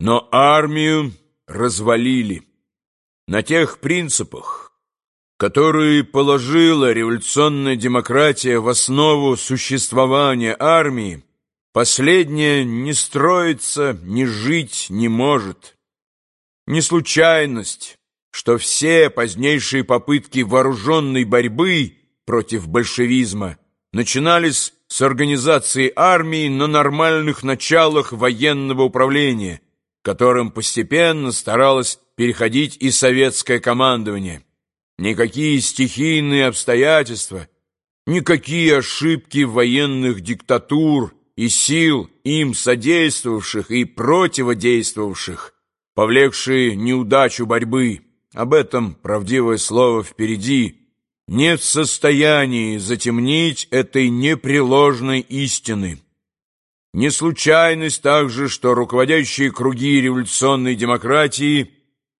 Но армию развалили на тех принципах, которые положила революционная демократия в основу существования армии, последняя не строится, не жить не может. Не случайность, что все позднейшие попытки вооруженной борьбы против большевизма начинались с организации армии на нормальных началах военного управления, которым постепенно старалось переходить и советское командование. Никакие стихийные обстоятельства, никакие ошибки военных диктатур и сил, им содействовавших и противодействовавших, повлекшие неудачу борьбы, об этом правдивое слово впереди, не в состоянии затемнить этой непреложной истины. Не случайность также, что руководящие круги революционной демократии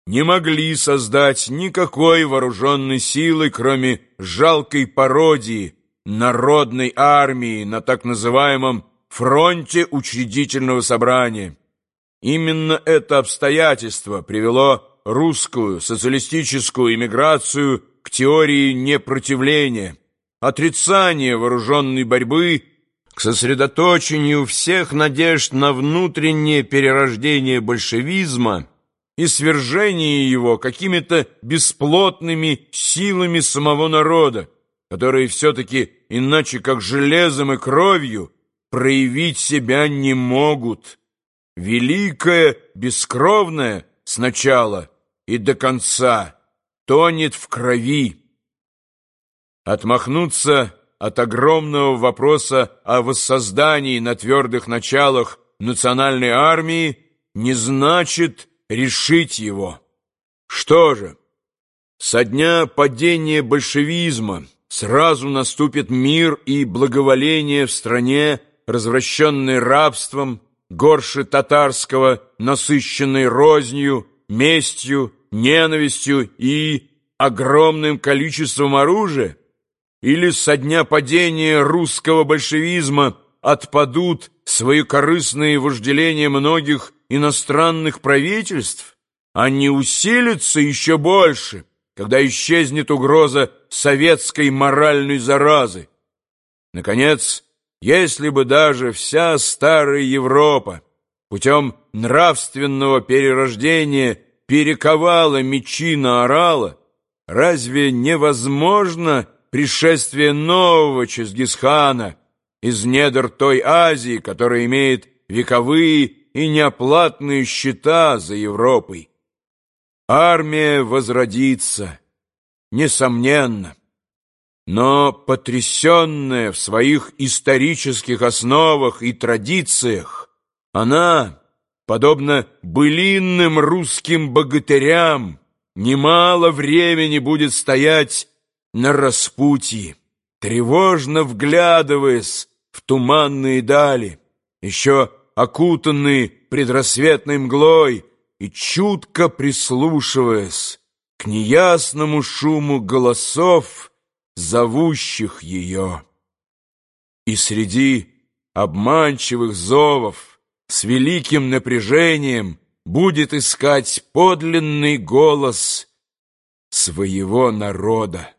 не могли создать никакой вооруженной силы, кроме жалкой пародии народной армии на так называемом фронте учредительного собрания. Именно это обстоятельство привело русскую социалистическую эмиграцию к теории непротивления, отрицания вооруженной борьбы к сосредоточению всех надежд на внутреннее перерождение большевизма и свержение его какими-то бесплотными силами самого народа, которые все-таки иначе как железом и кровью проявить себя не могут. Великое, бескровное сначала и до конца тонет в крови. Отмахнуться от огромного вопроса о воссоздании на твердых началах национальной армии не значит решить его. Что же, со дня падения большевизма сразу наступит мир и благоволение в стране, развращенной рабством, горше татарского, насыщенной рознью, местью, ненавистью и огромным количеством оружия? Или со дня падения русского большевизма отпадут свои корыстные вожделения многих иностранных правительств, а не усилятся еще больше, когда исчезнет угроза советской моральной заразы. Наконец, если бы даже вся старая Европа путем нравственного перерождения перековала мечи на орала, разве невозможно пришествие нового Чингисхана из недр той Азии, которая имеет вековые и неоплатные счета за Европой. Армия возродится, несомненно, но потрясенная в своих исторических основах и традициях, она, подобно былинным русским богатырям, немало времени будет стоять на распутье, тревожно вглядываясь в туманные дали, еще окутанные предрассветной мглой, и чутко прислушиваясь к неясному шуму голосов, зовущих ее. И среди обманчивых зовов с великим напряжением будет искать подлинный голос своего народа.